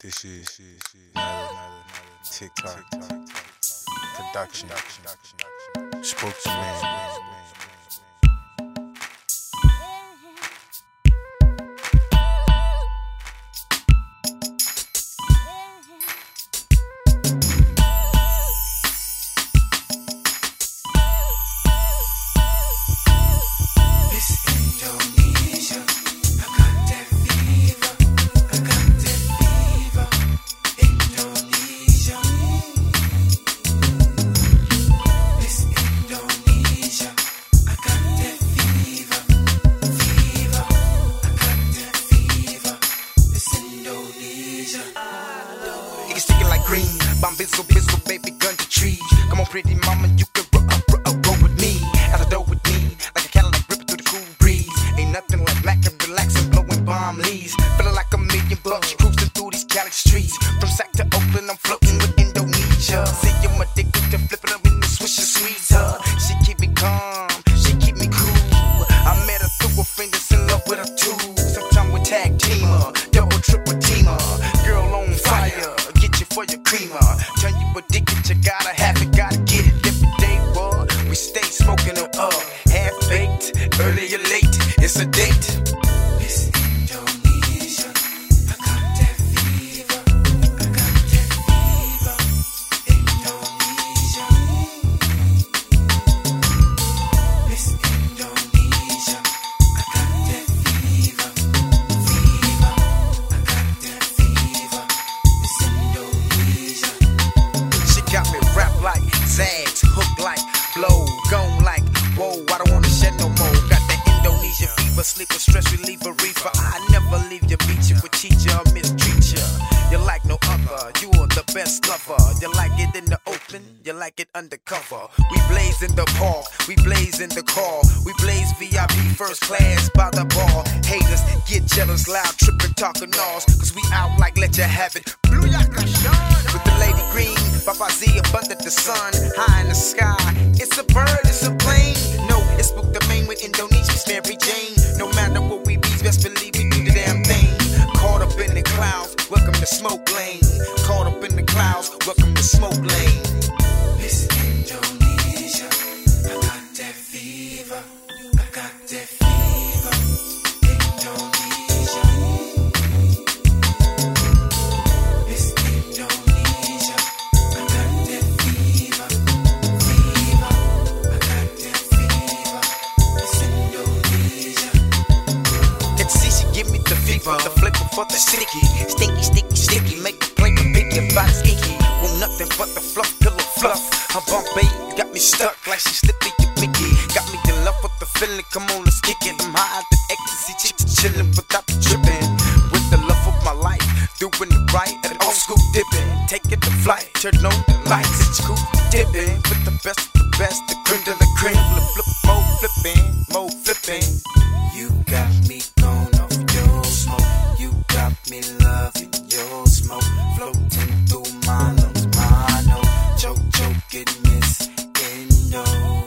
This is TikTok production. Spokesman. Niggas sticking like green. Bomb bizzle, baby, gun to trees. Come on, pretty mama, you can roll, roll, roll with me. Out the door with me, like a Cadillac ripping through the cool breeze. Ain't nothing like Mac and relaxing, blowing bomb leaves. Feeling like a million bucks, cruising through these Cali streets. From Sac to Oakland, I'm floating with Indonesia. See, I'm addicted to flipping up in the swish and squeeze. She keep me calm, she keep me cool. I met her through a friend that's in creamer. Turn you addicted, Fever, sleeper, stress reliever, reefer. I never leave you, beat you, would cheat you or mistreat you. You're like no other, you are the best lover. You like it in the open, you like it undercover. We blaze in the park, we blaze in the car, we blaze VIP first class by the bar. Haters get jealous, loud, tripping, talking noise, cause we out like let you have it. Blue yaka with the lady green, Papa Z up under the sun, high in the sky. It's a bird, it's a plane. Smoke lane. Caught up in the clouds, welcome to smoke lane. Miss Indonesia, I got that fever, I got that fever, Indonesia. Miss Indonesia, I got that fever, fever, I got that fever, Miss Indonesia. Can see give me the fever, the flavor for the sticky, stinky, sticky, Her bump babe got me stuck like she slipped me your. Got me in love with the feeling. Come on, let's kick it. I'm high than ecstasy, chillin' without the tripping. With the love of my life, doing it right at old school dipping. Taking the flight, turn on the lights, it's cool dipping. With the best of the best, the cream de la cream. Flip, flip, mo flipping, mo flipping. You got me gone wickedness in no.